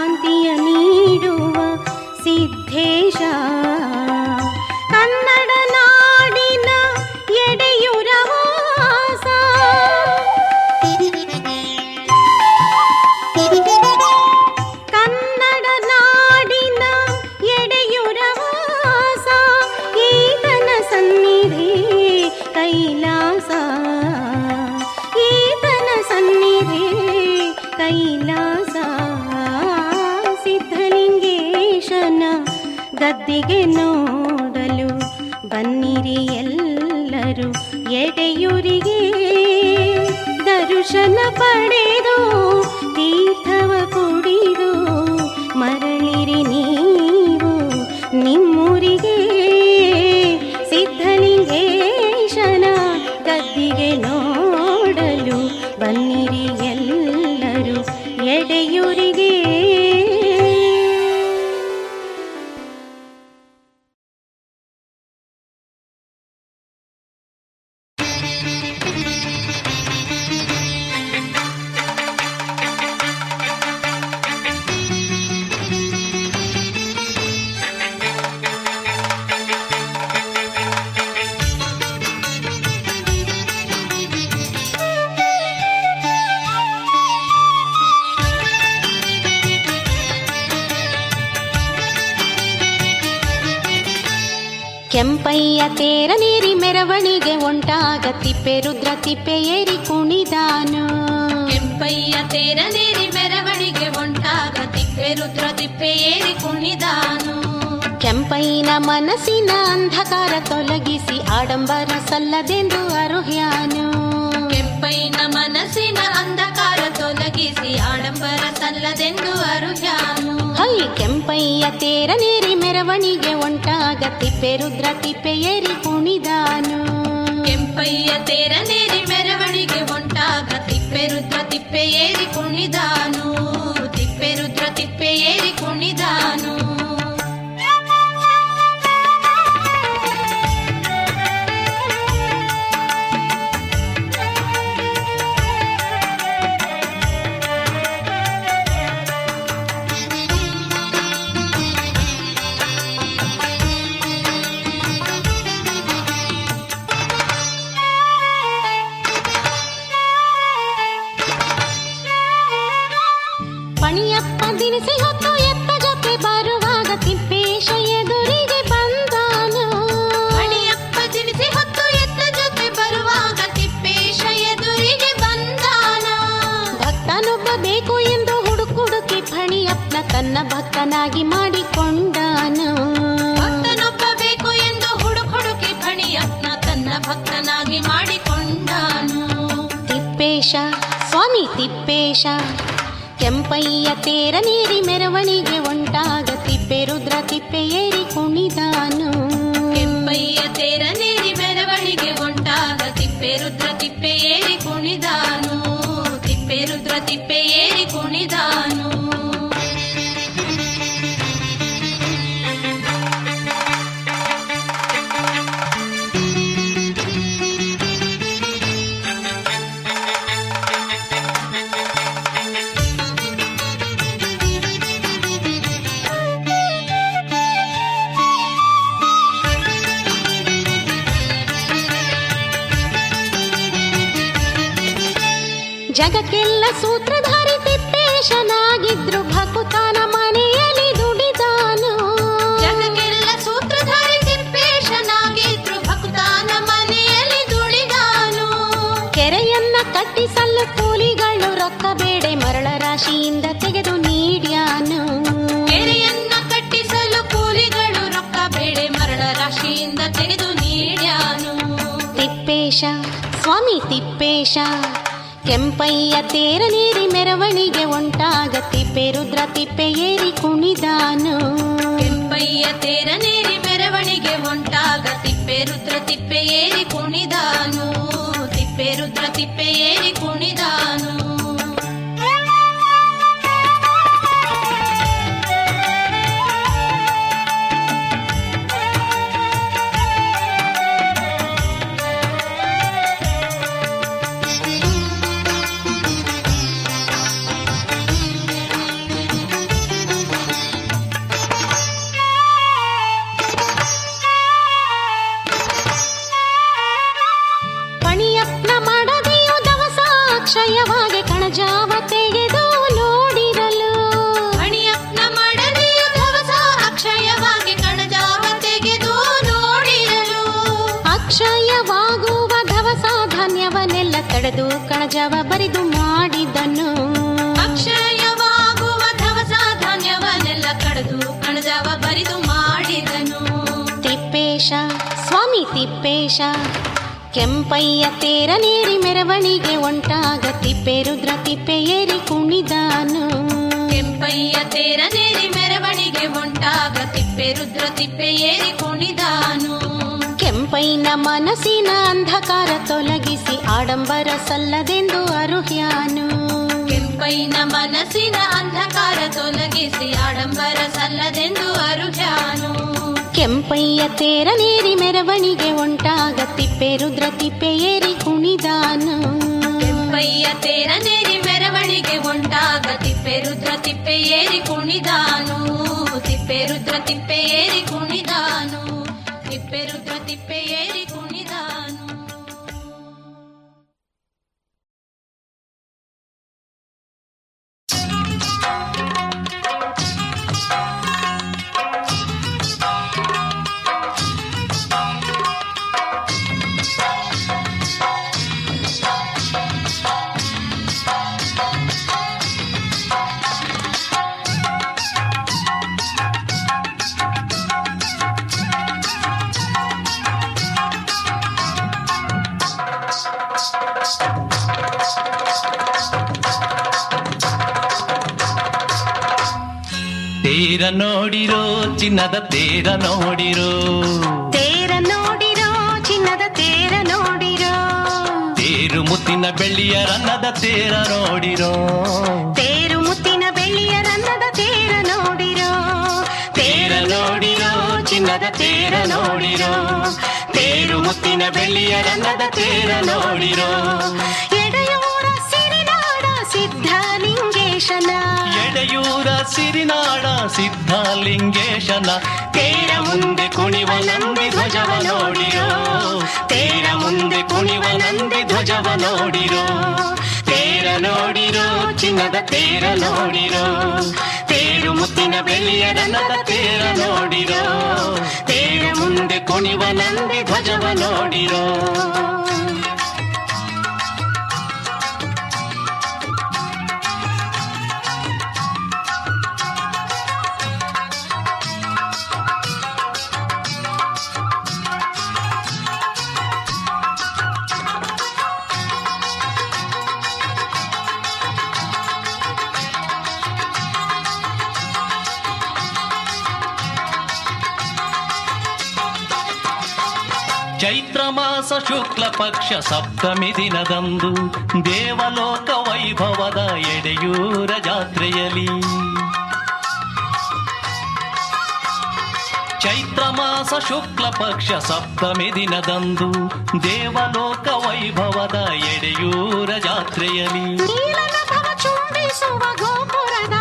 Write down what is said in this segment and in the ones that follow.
शान्तीय नीडु सिद्धेश ಕೆಂಪಯ್ಯ ತೇರ ನೀರಿ ಮೆರವಣಿಗೆ ಒಂಟಾಗ ತಿಪ್ಪೆ ರುದ್ರ ತಿಪ್ಪೆ ಏರಿ ಕುಣಿದಾನು. ಕೆಂಪಯ್ಯ ತೇರ ನೀರಿ ಮೆರವಣಿಗೆ ಒಂಟಾಗ ತಿಪ್ಪೆ ರುದ್ರ ತಿಪ್ಪೆ ಏರಿ ಕುಣಿದಾನು. ಕೆಂಪೈನ ಮನಸ್ಸಿನ ಅಂಧಕಾರ ತೊಲಗಿಸಿ ಆಡಂಬರ ಸಲ್ಲದೆಂದು ಅರುಹ್ಯಾನು. ಕೆಂಪೈನ ಮನಸ್ಸಿನ ಅಂಧಕಾರ ತೊಲಗಿಸಿ ಆಡಂಬರ ಸಲ್ಲದೆಂದು ಅರುಹ್ಯಾನು. ಹೈ ಕೆಂಪಯ್ಯ ತೇರ ನೀರಿ ಮೆರವಣಿಗೆ ಒಂಟಾಗ ತಿಪ್ಪೆ ರುದ್ರ ತಿಪ್ಪೆ ಏರಿ ಕುಣಿದಾನು. ಕೆಂಪಯ್ಯ ತೇರ ನೀರಿ ಮೆರವಣಿಗೆ ಒಂಟಾಗ ತಿಪ್ಪೆ ರುದ್ರ ತಿಪ್ಪೆ ಏರಿ ಕುಣಿದಾನು. ತಿಪ್ಪೆ ರುದ್ರ ತಿಪ್ಪೆ ಏರಿ ಕುಣಿದಾನು. ಭಕ್ತನಾಗಿ ಮಾಡಿಕೊಂಡಾನು. ಭಕ್ತನೊಬ್ಬ ಬೇಕು ಎಂದು ಹುಡುಕ್ ಹುಡುಕಿ ಬಣಿಯತ್ನ ತನ್ನ ಭಕ್ತನಾಗಿ ಮಾಡಿಕೊಂಡಾನು. ತಿಪ್ಪೇಶ ಸ್ವಾಮಿ ತಿಪ್ಪೇಶ ಕೆಂಪಯ್ಯ ತೇರ ನೀರಿ ಮೆರವಣಿಗೆ ಒಂಟಾಗ ತಿಪ್ಪೆ ರುದ್ರ ತಿಪ್ಪೆ ಏರಿ ಕುಣಿದಾನು. ಕೆಂಪಯ್ಯ ತೇರ ನೀರಿ ಮೆರವಣಿಗೆ ಒಂಟಾಗ ತಿಪ್ಪೆ ರುದ್ರ ತಿಪ್ಪೆ ಏರಿ ಕುಣಿದಾನು. ತಿಪ್ಪೆ ರುದ್ರ ತಿಪ್ಪೆ ಏರಿ ಕುಣಿದಾನು. ಸೂತ್ರಧಾರಿ ತಿಪ್ಪೇಶನಾಗಿದ್ರು ಭಕುತನ ಮನೆಯಲ್ಲಿ ದುಡಿದಾನು. ಜಗಕ್ಕೆಲ್ಲ ಸೂತ್ರಧಾರಿ ತಿಪ್ಪೇಶನಾಗಿದ್ರು ಭಕ್ತಾನ ಮನೆಯಲ್ಲಿ ದುಡಿದಾನು. ಕೆರೆಯನ್ನ ಕಟ್ಟಿಸಲು ಕೂಲಿಗಳು ರೊಕ್ಕ ಬೇಡೆ ಮರಳ ರಾಶಿಯಿಂದ ತೆಗೆದು ನೀಡ್ಯಾನು. ಕೆರೆಯನ್ನ ಕಟ್ಟಿಸಲು ಕೂಲಿಗಳು ರೊಕ್ಕ ಬೇಡೆ ಮರಳ ರಾಶಿಯಿಂದ ತೆಗೆದು ನೀಡ್ಯಾನು. ತಿಪ್ಪೇಶ ಸ್ವಾಮಿ ತಿಪ್ಪೇಶ. ಕೆಂಪಯ್ಯ ತೇರನೇರಿ ಮೆರವಣಿಗೆ ಒಂಟಾಗ ತಿಪ್ಪೆ ರುದ್ರ ತಿಪ್ಪೆ ಏರಿ ಕುಣಿದಾನು. ಕೆಂಪಯ್ಯ ತೇರ ನೀರಿ ಮೆರವಣಿಗೆ ಒಂಟಾಗ ತಿಪ್ಪೆ ರುದ್ರ ತಿಪ್ಪೆ ಕಣಜಾವ ಬರಿದು ಮಾಡಿದನು. ಅಕ್ಷಯವಾಗುವ ದವಸ ಧಾನ್ಯವನ್ನೆಲ್ಲ ಕಳೆದು ಕಣಜವ ಬರಿದು ಮಾಡಿದನು. ತಿಪ್ಪೇಶ ಸ್ವಾಮಿ ತಿಪ್ಪೇಶ ಕೆಂಪಯ್ಯ ತೇರ ನೀರಿ ಮೆರವಣಿಗೆ ಒಂಟಾಗ ತಿಪ್ಪೆ ರುದ್ರ ತಿಪ್ಪೆ ಏರಿ ಕುಣಿದಾನು. ಕೆಂಪಯ್ಯ ತೇರ ನೀರಿ ಮೆರವಣಿಗೆ ಒಂಟಾಗ ತಿಪ್ಪೆ ರುದ್ರ ತಿಪ್ಪೆ ಏರಿ ಕುಣಿದಾನು. ಕೆಂಪೈನ ಮನಸ್ಸಿನ ಅಂಧಕಾರ ತೊಲಗಿಸಿ ಆಡಂಬರ ಸಲ್ಲದೆಂದು ಅರುಹ್ಯಾನು. ಕೆಂಪೈನ ಮನಸ್ಸಿನ ಅಂಧಕಾರ ತೊಲಗಿಸಿ ಆಡಂಬರ ಸಲ್ಲದೆಂದು ಅರುಹ್ಯಾನು. ಕೆಂಪಯ್ಯ ತೇರ ನೀರಿ ಮೆರವಣಿಗೆ ಒಂಟಾಗ ತಿಪ್ಪೆ ರುದ್ರ ತಿಪ್ಪೆಯೇರಿ ಕುಣಿದಾನು. ಕೆಂಪಯ್ಯ ತೇರ ನೀರಿ ಮೆರವಣಿಗೆ ಒಂಟಾಗ ತಿಪ್ಪೆ ರುದ್ರ ತಿಪ್ಪೆಯೇರಿ ಕುಣಿದಾನು. ತಿಪ್ಪೆ ರುದ್ರ ತಿಪ್ಪೆಯೇರಿ ಕುಣಿದಾನು. ತಿಪ್ಪೆ ರುದ್ರ ತಿಪ್ಪೆ ಏರಿ ಚಿನ್ನದ ತೇರ ನೋಡಿರೋ. ತೇರ ನೋಡಿರೋ ಚಿನ್ನದ ತೇರ ನೋಡಿರೋ. ತೇರು ಮುತ್ತಿನ ಬೆಳ್ಳಿಯ ರನ್ನದ ತೇರ ನೋಡಿರೋ. ತೇರು ಮುತ್ತಿನ ಬೆಳ್ಳಿಯ ರನ್ನದ ತೇರ ನೋಡಿರೋ. ತೇರ ನೋಡಿರೋ ಚಿನ್ನದ ತೇರ ನೋಡಿರೋ. ತೇರು ಮುತ್ತಿನ ಬೆಳ್ಳಿಯ ರನ್ನದ ತೇರ ನೋಡಿರೋ. ಎಡೆಯೂರ ಸಿರಿನಾಡ ಸಿದ್ಧಲಿಂಗೇಶನ ಎಡೆಯೂರ ಸಿರಿನಾಡ ಸಿದ್ಧಲಿಂಗೇಶನ. ತೇರ ಮುಂದೆ ಕುಣಿವ ನಂದಿ ಧ್ವಜವ ನೋಡಿರೋ. ತೇರ ಮುಂದೆ ಕುಣಿವ ನಂದಿ ಧ್ವಜವ ನೋಡಿರೋ. ತೇರ ನೋಡಿರೋ, ಚಿನ್ನದ ತೇರ ನೋಡಿರೋ. ತೇರು ಮುತ್ತಿನ ಬೆಳ್ಳಿಯ ರನ್ನದ ತೇರ ನೋಡಿರೋ. ತೇರ ಮುಂದೆ ಕುಣಿವ ನಂದಿ ಧ್ವಜವ ನೋಡಿರೋ. ಚೈತ್ರ ಮಾಸ ಶುಕ್ಲ ಪಕ್ಷ ಸಪ್ತಮಿ ದಿನದಂದು ದೇವಲೋಕ ವೈಭವದ ಎಡೆಯೂರ ಜಾತ್ರೆಯಲ್ಲಿ ಚೈತ್ರ ಮಾಸ ಶುಕ್ಲ ಪಕ್ಷ ಸಪ್ತಮಿ ದಿನದಂದು ದೇವಲೋಕ ವೈಭವದ ಎಡೆಯೂರ ಜಾತ್ರೆಯಲ್ಲಿ ನೀಲನಭವ ಚುಂಬಿಸುವ ಗೋಪುರದ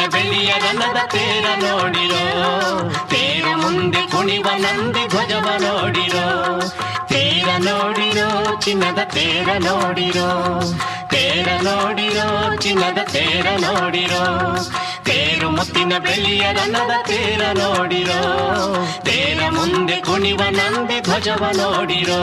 ಮುತ್ತಿನ ಬೆಳ್ಳಿಯ ತೇರ ನೋಡಿರೋ. ತೇರ ಮುಂದೆ ಕುಣಿವ ನಂದಿ ಧ್ವಜವ ನೋಡಿರೋ. ತೇರ ನೋಡಿರೋ, ಚಿನ್ನದ ತೇರ ನೋಡಿರೋ. ತೇರ ನೋಡಿರೋ, ಚಿನ್ನದ ತೇರ ನೋಡಿರೋ. ತೇರು ಮುತ್ತಿನ ಬೆಳ್ಳಿಯ ರನ್ನದ ತೇರ ನೋಡಿರೋ. ತೇರ ಮುಂದೆ ಕುಣಿವ ನಂದಿ ಧ್ವಜವ ನೋಡಿರೋ.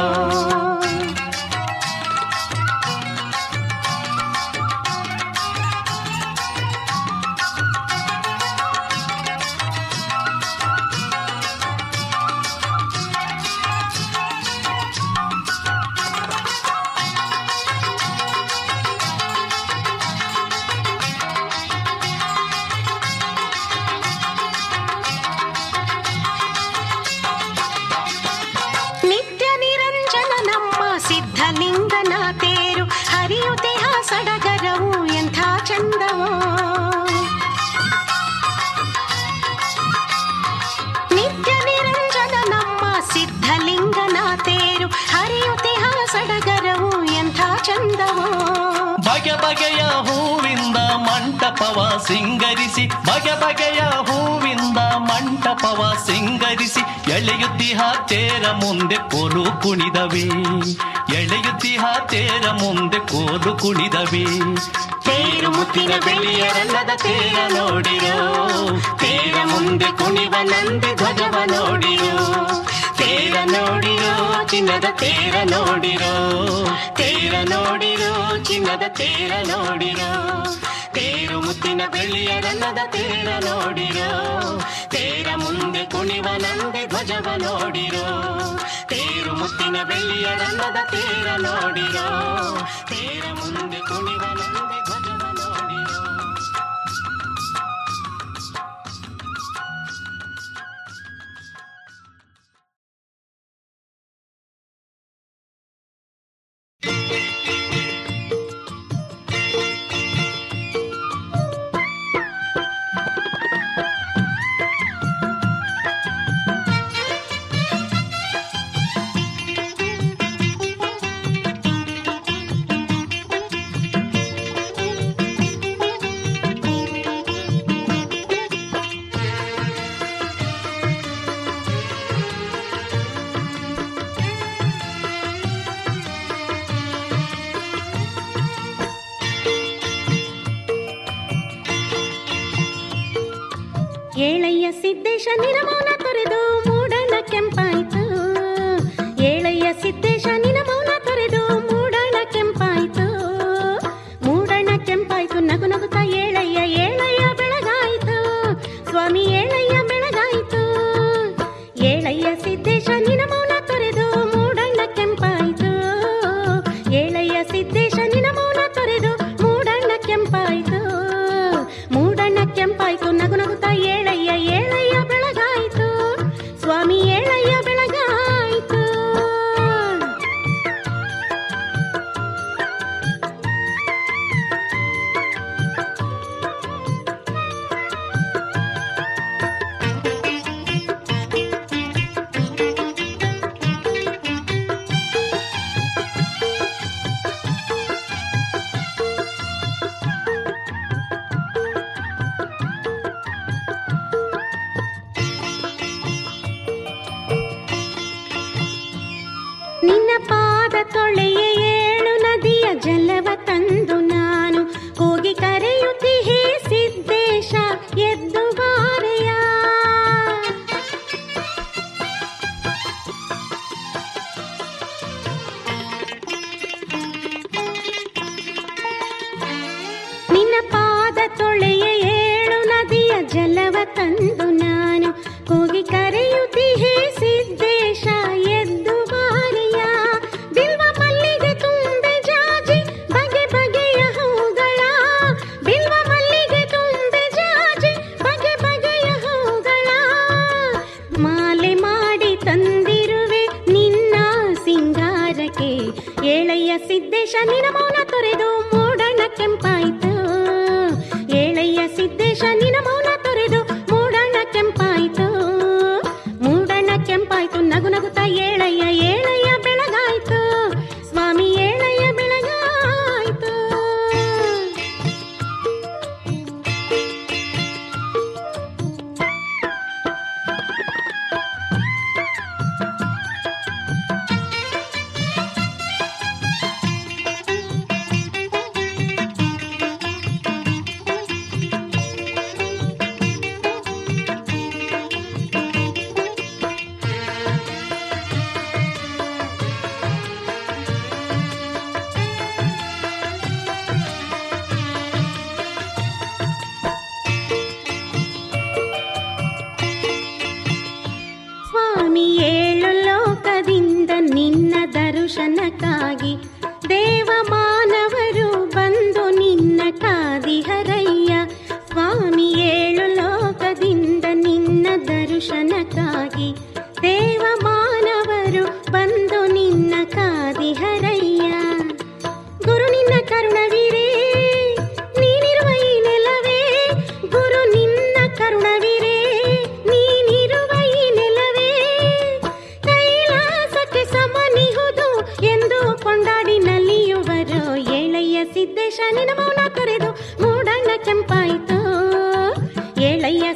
ಬಗೆ ಬಗೆಯ ಹೂವಿಂದ ಮಂಟಪವ ಸಿಂಗರಿಸಿ ಎಳೆಯುತ್ತಿಹ ತೇರ ಮುಂದೆ ಕೋಲು ಕುಣಿದವೆ. ಎಳೆಯುತ್ತಿಹ ತೇರ ಮುಂದೆ ಕೋಲು ಕುಣಿದವೆ. ತೇರು ಮುತ್ತಿನ ಬೆಳೆಯರಲ್ಲದ ತೇರ ನೋಡಿರೋ. ತೇರ ಮುಂದೆ ಕುಣಿವ ನಂದಿ ಧ್ವಜವ ನೋಡಿರೋ. ತೇರ ನೋಡಿರೋ, ಚಿನ್ನದ ತೇರ ನೋಡಿರೋ. ತೇರ ನೋಡಿರೋ, ಚಿನ್ನದ ತೇರ ನೋಡಿರೋ. ಮುತ್ತಿನ ಬೆಳ್ಳಿಯ ತೀರ ನೋಡಿರೋ, ತೇರ ಮುಂದೆ ಕುಣಿವ ನಂದೆ ಧ್ವಜವ ನೋಡಿರೋ, ತೇರು ಮುತ್ತಿನ ಬೆಳ್ಳಿಯ ರನ್ನದ ತೇರ ನೋಡಿರೋ, ತೇರ ಮುಂದೆ ಕುಣಿವ ನಂದಿ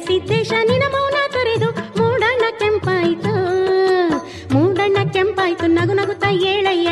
ಸಿದ್ದೇಶ ನಿನ ಮೌನ ತೊರೆದು ಮೂಡಣ್ಣ ಕೆಂಪಾಯ್ತು ಮೂಡಣ್ಣ ಕೆಂಪಾಯ್ತು ನಗು ನಗುತ್ತಾ ಏಳಯ್ಯ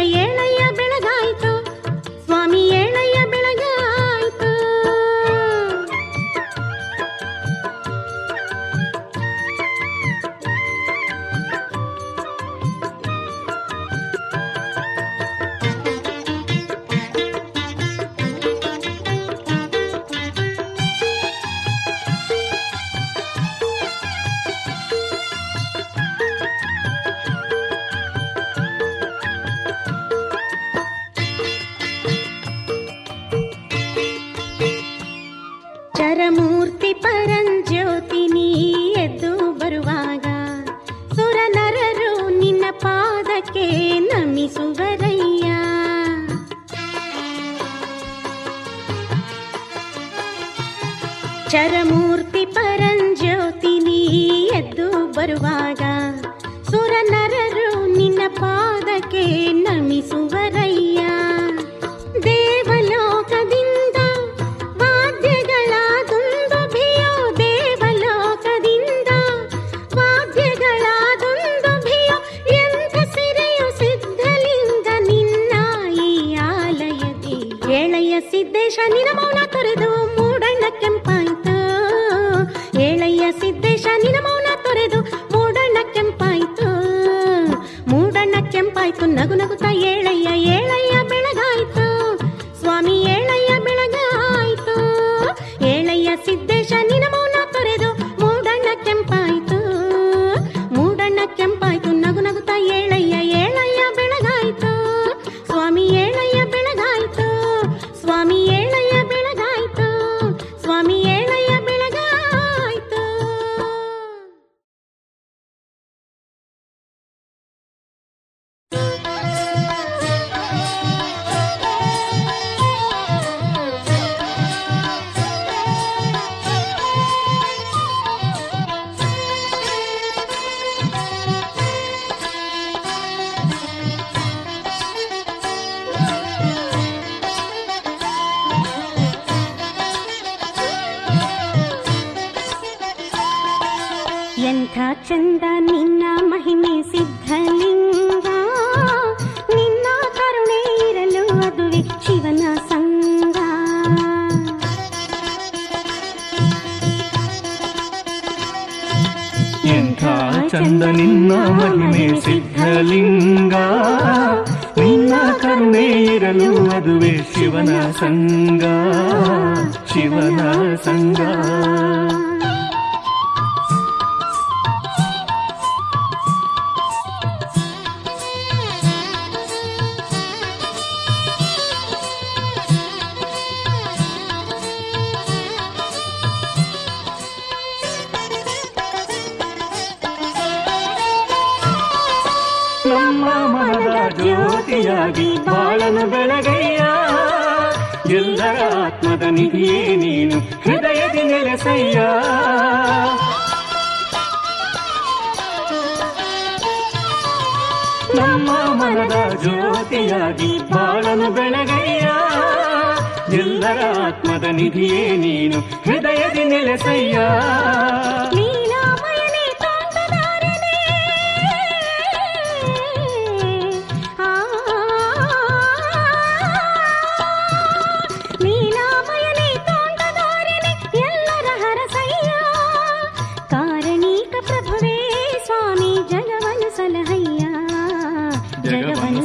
ನಿಧಿಯೇ ನೀನು ಹೃದಯದಿ ನೆಲೆಸಯ್ಯ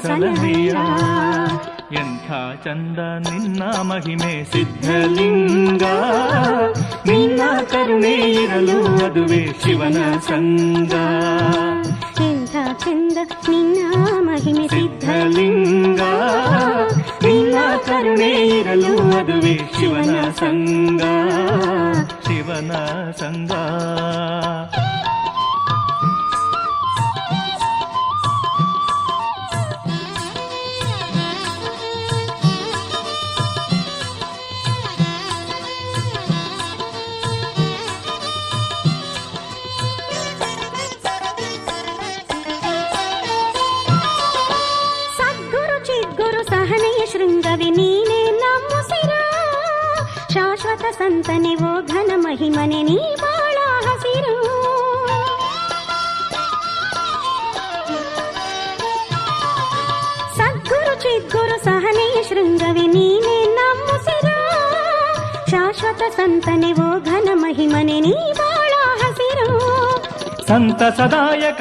ಸಲಹೆಯ ಎಂಥ ಚಂದ ನಿನ್ನ ಮಹಿಮೆ చదువే శివన సంగ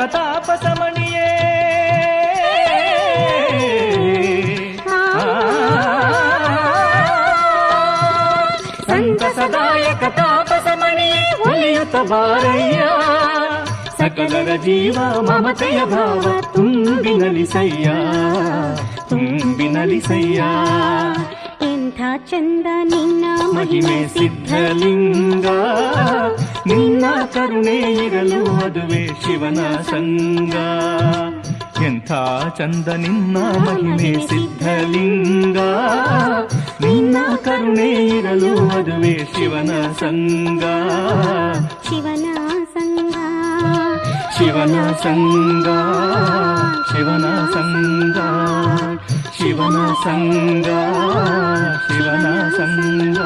ಕಥಾಪಸಮಣಿಯೇ. ಸಂತಸದಾಯ ಕಥಾಪಸಮಣಿಯೇ ಒಲಿಯುತ್ತ ಬಾರಯ್ಯ. ಸಕಲರ ಜೀವ ಮಮತೆಯ ಭಾವ ತುಂಬಿನಲಿಸಯ್ಯ ತುಂಬಿನಲಿಸಯ್ಯ ಎಂಥ ಚಂದ ನಿನ್ನ ಮಹಿಮೆ ಸಿದ್ಧಲಿಂಗ. ನಿನ್ನ ಕರುಣೆ ಇರಲು ಅದುವೇ ಶಿವನ ಸಂಗ. ಎಂಥ ಚಂದ ನಿನ್ನ ಮಹಿಮೆ ಸಿದ್ಧಲಿಂಗ. ನಿನ್ನ ಕರುಣೆ ಇರಲು ಅದುವೇ ಶಿವನ ಸಂಗ. ಶಿವನ ಸಂಗ. ಶಿವನ ಸಂಗ. ಶಿವನ ಸಂಗ. ಶಿವನ ಸಂಗ. ಶಿವನ ಸಂಗ.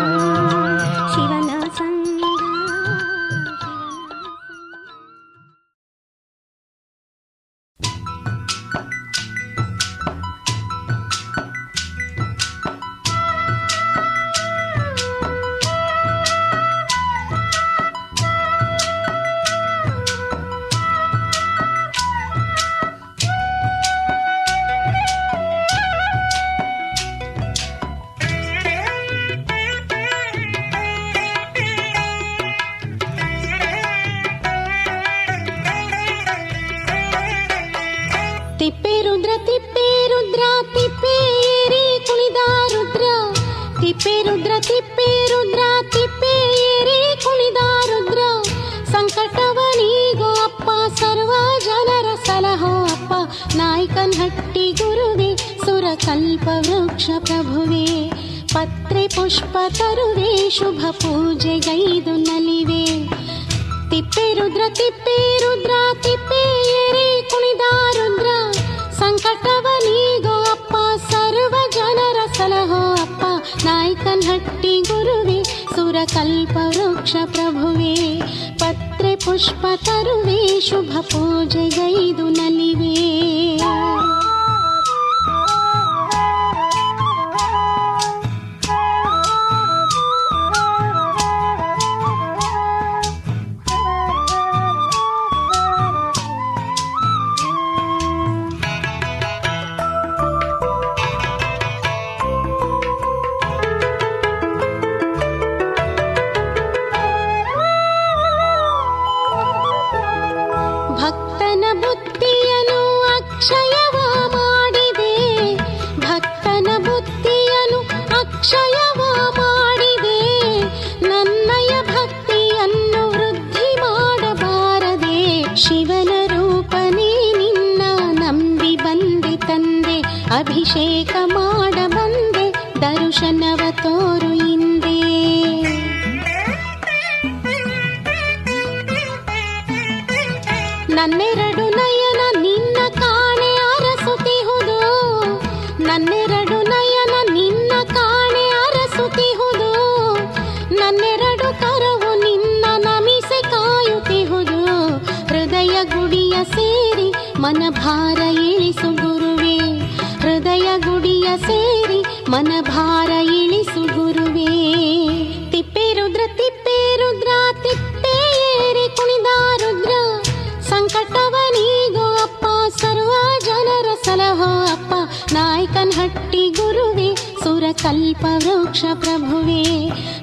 कलहो अप नकहटि गुर्वे सुरकल्प वृक्षप्रभुवे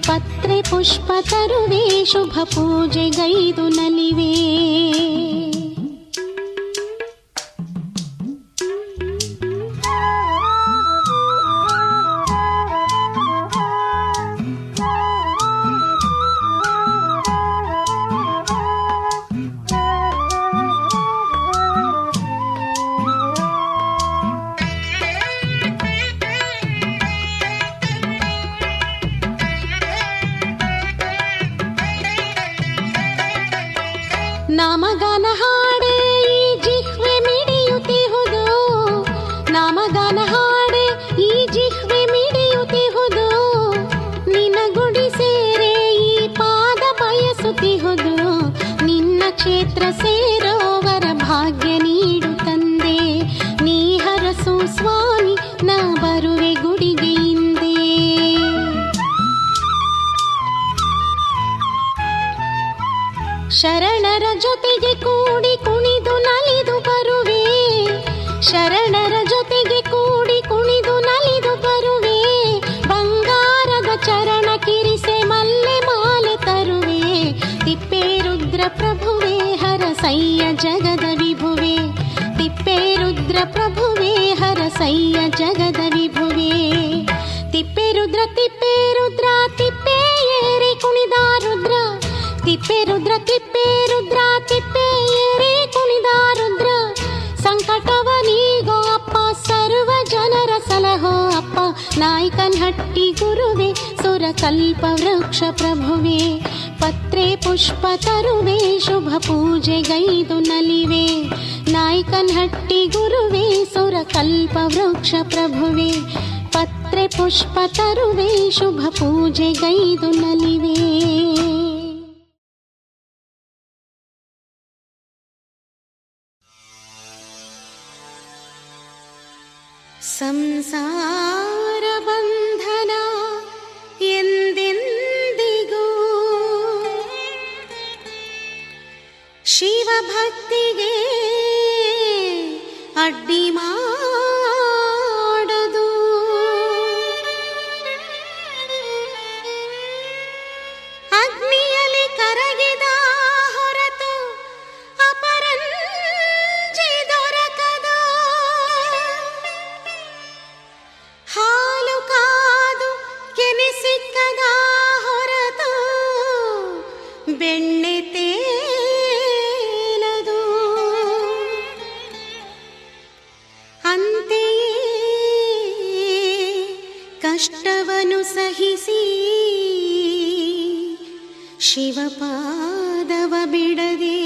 पत्रे पुष्प कुर्वे शुभ पूजे गैतु नलिव। ಹರೇ ಹರ ಸಯ್ಯ ಜಗದ ವಿಭುವೇ. ತಿಪ್ಪೆ ರುದ್ರ ತಿಪ್ಪೆ ರುದ್ರ, ತಿಪ್ಪೆ ಏರಿ ಕುಣಿದ ರುದ್ರ. ತಿಪ್ಪೆ ರುದ್ರ ತಿಪ್ಪೆ ರುದ್ರ, ತಿಪ್ಪೆ ಏರಿ ಕುಣಿದ ರುದ್ರ. ಸಂಕಟವ ನೀಗೋ ಅಪ್ಪ, ಸರ್ವ ಜನರ ಸಲಹೋ ಅಪ್ಪ. ನಾಯ್ಕನ್ ಹಟ್ಟಿ ಗುರುವೆ ಸುರ ಕಲ್ಪ ವೃಕ್ಷ ಪ್ರಭುವೇ. पत्रे पुष्पतरुवे शुभ पूजे गै दुनलिवे नायकनहट्टि गुरुवे सुरकल्पवृक्ष प्रभुवे पत्रिपुष्पतरुवे शुभ पूजे गै दु नलिवे ಕಷ್ಟವನು ಸಹಿಸಿ ಶಿವಪಾದವ ಬಿಡದೆ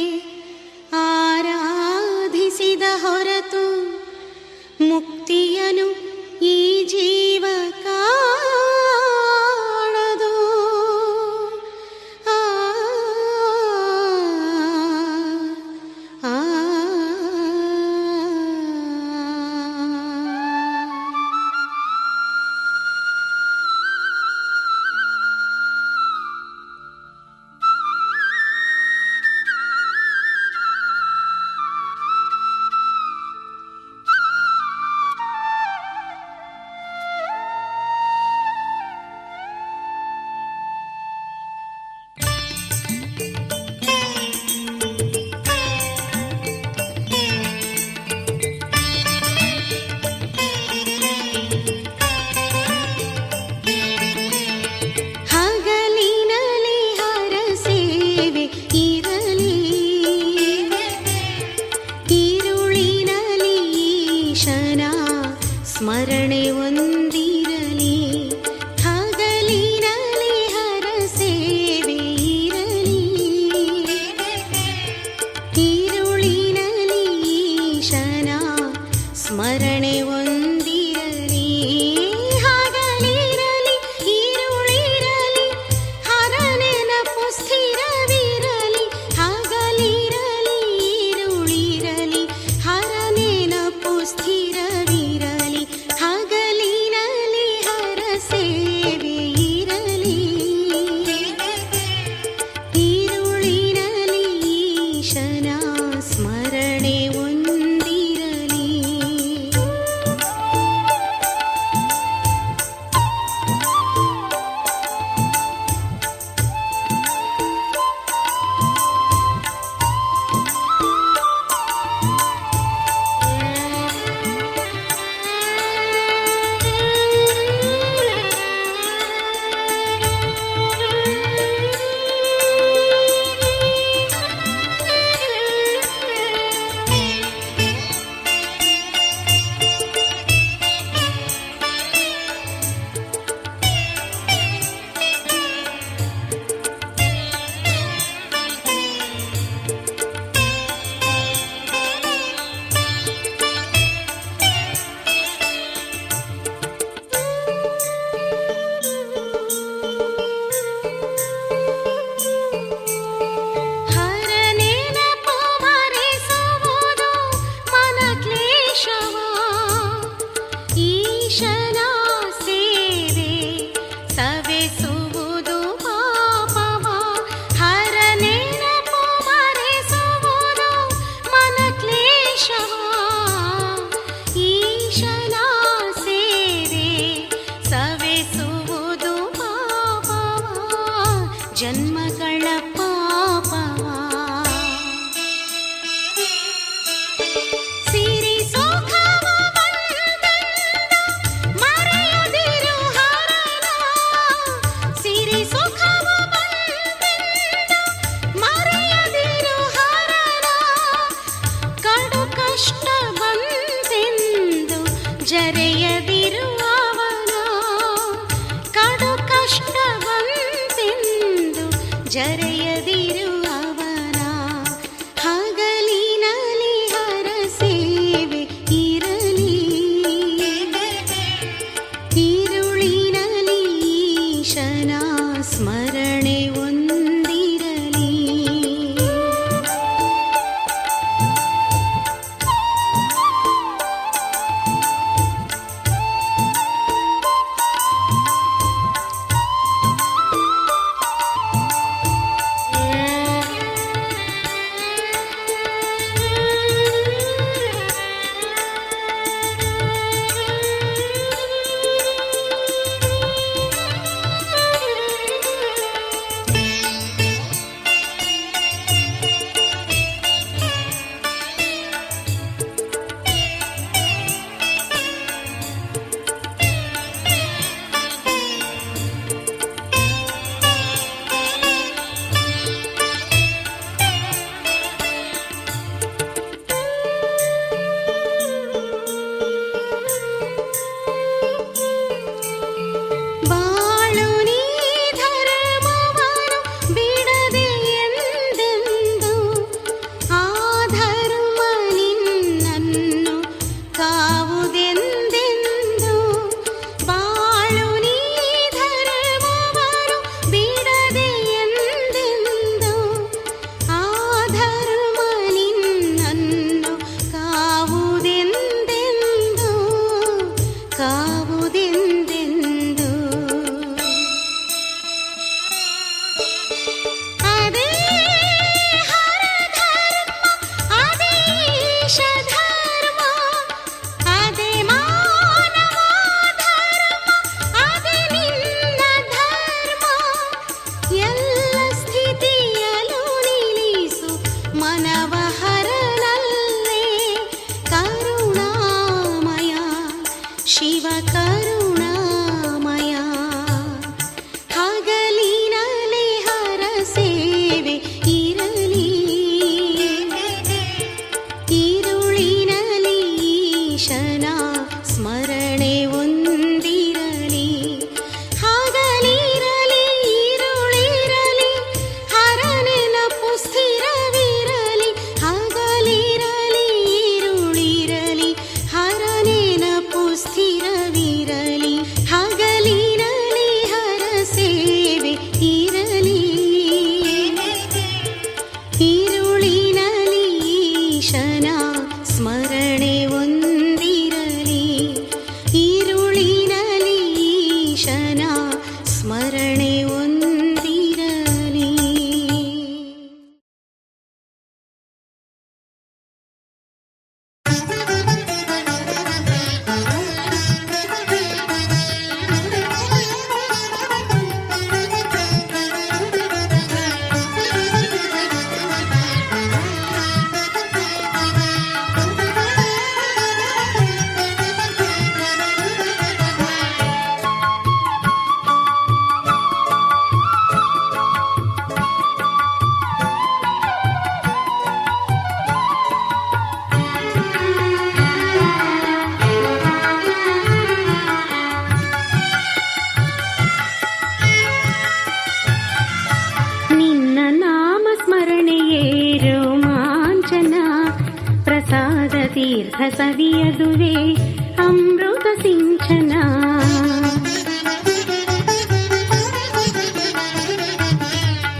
ರಸವಿಯದುವೆ ಅಮೃತ ಸಿಂಚನ.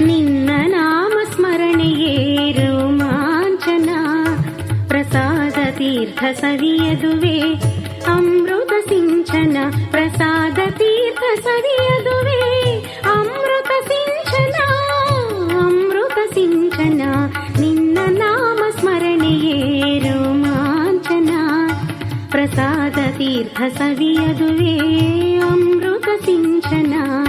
ನಿನ್ನ ನಾಮ ಸ್ಮರಣೆಯೇ ರೋಮಾಂಚನ ಪ್ರಸಾದ ತೀರ್ಥ ಸವಿಯದುವೆ ಅಮೃತ ಸಿಂಚನ. ಪ್ರಸಾದ ತೀರ್ಥ ಸವಿಯದು तीर्थसवियदुवे अमृतसिञ्चना।